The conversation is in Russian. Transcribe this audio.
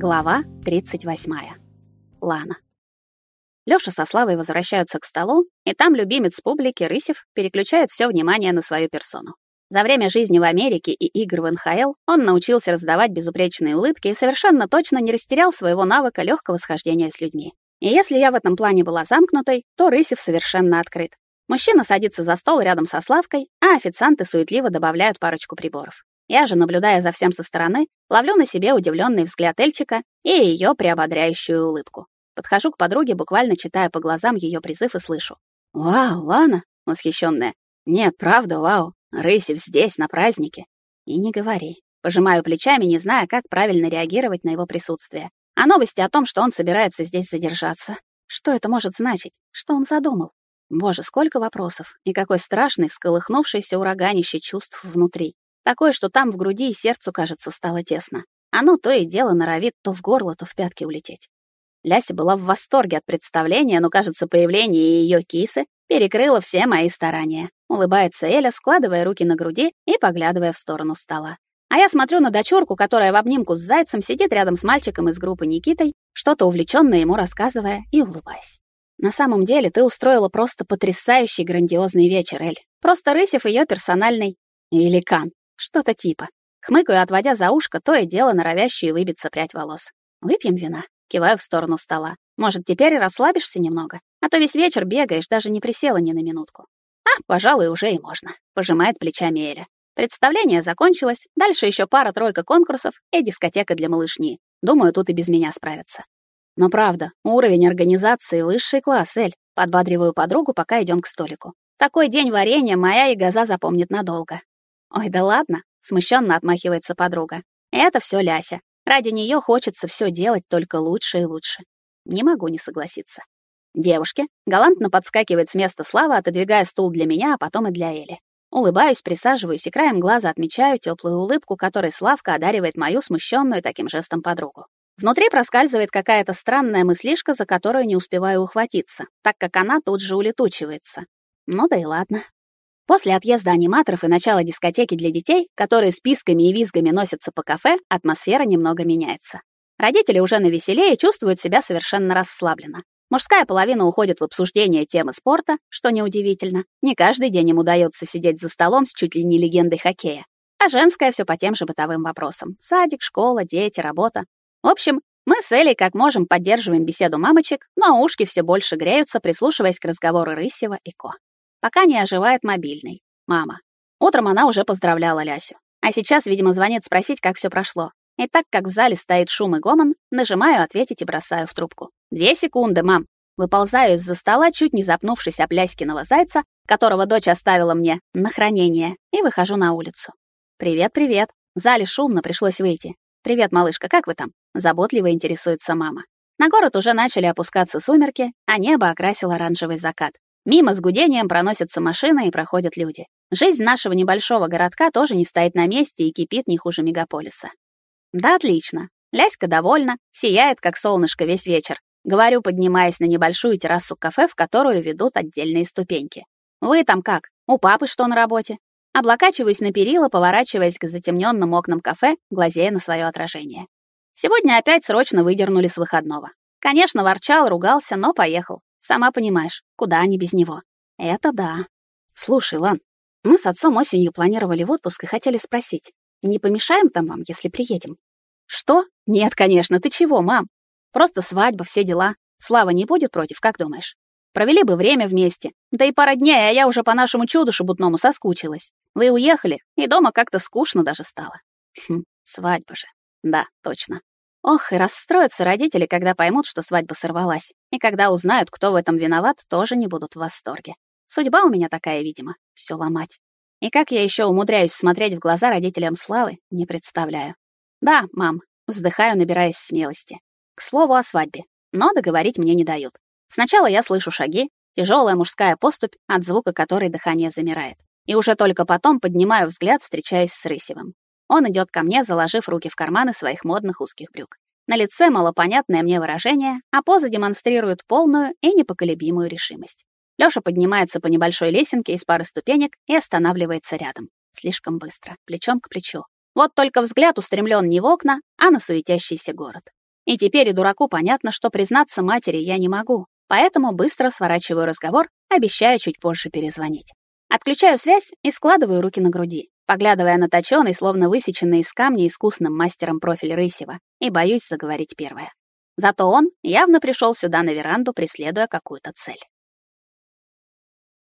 Глава 38. Лана. Лёша со Славой возвращаются к столу, и там любимец публики Рысев переключает все внимание на свою персону. За время жизни в Америке и игр в НХЛ он научился раздавать безупречные улыбки и совершенно точно не растерял своего навыка легкого схождения с людьми. И если я в этом плане была замкнутой, то Рысев совершенно открыт. Мужчина садится за стол рядом со Славкой, а официанты суетливо добавляют парочку приборов. Я же, наблюдая за всем со стороны, ловлю на себе удивленный взгляд Эльчика и ее приободряющую улыбку. Подхожу к подруге, буквально читая по глазам ее призыв и слышу. «Вау, Лана!» — восхищенная. «Нет, правда, вау! Рысев здесь, на празднике!» «И не говори». Пожимаю плечами, не зная, как правильно реагировать на его присутствие. А новости о том, что он собирается здесь задержаться. Что это может значить? Что он задумал? Боже, сколько вопросов. И какой страшный, всколыхнувшийся ураганище чувств внутри. Такое, что там в груди и сердцу, кажется, стало тесно. Оно то и дело норовит то в горло, то в пятки улететь. Ляся была в восторге от представления, но, кажется, появление ее кисы перекрыло все мои старания. Улыбается Эля, складывая руки на груди и поглядывая в сторону стола. А я смотрю на дочурку, которая в обнимку с зайцем сидит рядом с мальчиком из группы Никитой, что-то увлечённое ему рассказывая и улыбаясь. На самом деле ты устроила просто потрясающий грандиозный вечер, Эль. Просто Рысев ее персональный великан. Что-то типа. Хмыкаю, отводя за ушко то и дело норовящую выбиться прядь волос. «Выпьем вина?» Киваю в сторону стола. «Может, теперь расслабишься немного? А то весь вечер бегаешь, даже не присела ни на минутку». «А, пожалуй, уже и можно», — пожимает плечами Эля. Представление закончилось, дальше еще пара-тройка конкурсов и дискотека для малышни. Думаю, тут и без меня справятся. Но правда, уровень организации высший класс, Эль. Подбадриваю подругу, пока идем к столику. Такой день варенья моя и газа запомнит надолго. Ой, да ладно, смущенно отмахивается подруга. Это все Ляся. Ради нее хочется все делать только лучше и лучше. Не могу не согласиться. Девушки галантно подскакивает с места Слава, отодвигая стул для меня, а потом и для Эли. Улыбаюсь, присаживаюсь и краем глаза отмечаю теплую улыбку, которой Славка одаривает мою смущенную таким жестом подругу. Внутри проскальзывает какая-то странная мыслишка, за которую не успеваю ухватиться, так как она тут же улетучивается. Ну да и ладно. После отъезда аниматоров и начала дискотеки для детей, которые списками и визгами носятся по кафе, атмосфера немного меняется. Родители уже навеселее чувствуют себя совершенно расслабленно. Мужская половина уходит в обсуждение темы спорта, что неудивительно. Не каждый день им удается сидеть за столом с чуть ли не легендой хоккея. А женская все по тем же бытовым вопросам. Садик, школа, дети, работа. В общем, мы с Элей как можем поддерживаем беседу мамочек, но ушки все больше греются, прислушиваясь к разговору Рысева и Ко пока не оживает мобильный. Мама. Утром она уже поздравляла Лясю. А сейчас, видимо, звонит спросить, как все прошло. И так как в зале стоит шум и гомон, нажимаю ответить и бросаю в трубку. «Две секунды, мам». Выползаю из-за стола, чуть не запнувшись об Ляськиного зайца, которого дочь оставила мне на хранение, и выхожу на улицу. «Привет, привет». В зале шумно, пришлось выйти. «Привет, малышка, как вы там?» Заботливо интересуется мама. На город уже начали опускаться сумерки, а небо окрасил оранжевый закат. Мимо с гудением проносятся машины и проходят люди. Жизнь нашего небольшого городка тоже не стоит на месте и кипит не хуже мегаполиса. Да, отлично. Ляська довольна, сияет, как солнышко весь вечер. Говорю, поднимаясь на небольшую террасу кафе, в которую ведут отдельные ступеньки. Вы там как? У папы что на работе? Облокачиваюсь на перила, поворачиваясь к затемненным окнам кафе, глазея на свое отражение. Сегодня опять срочно выдернули с выходного. Конечно, ворчал, ругался, но поехал. Сама понимаешь, куда они без него. Это да. Слушай, Лан, мы с отцом осенью планировали в отпуск и хотели спросить, не помешаем там вам, если приедем? Что? Нет, конечно, ты чего, мам? Просто свадьба, все дела. Слава не будет против, как думаешь? Провели бы время вместе. Да и пара дней, а я уже по нашему чуду шебутному соскучилась. Вы уехали, и дома как-то скучно даже стало. Хм, свадьба же. Да, точно. Ох, и расстроятся родители, когда поймут, что свадьба сорвалась. И когда узнают, кто в этом виноват, тоже не будут в восторге. Судьба у меня такая, видимо, все ломать. И как я еще умудряюсь смотреть в глаза родителям Славы, не представляю. Да, мам, вздыхаю, набираясь смелости. К слову о свадьбе. Но договорить мне не дают. Сначала я слышу шаги, тяжелая мужская поступь, от звука которой дыхание замирает. И уже только потом поднимаю взгляд, встречаясь с Рысевым. Он идет ко мне, заложив руки в карманы своих модных узких брюк. На лице малопонятное мне выражение, а поза демонстрирует полную и непоколебимую решимость. Лёша поднимается по небольшой лесенке из пары ступенек и останавливается рядом. Слишком быстро, плечом к плечу. Вот только взгляд устремлен не в окна, а на суетящийся город. И теперь и дураку понятно, что признаться матери я не могу. Поэтому быстро сворачиваю разговор, обещаю чуть позже перезвонить. Отключаю связь и складываю руки на груди, поглядывая на точёный, словно высеченный из камня искусным мастером профиль Рысева, и боюсь заговорить первое. Зато он явно пришел сюда на веранду, преследуя какую-то цель.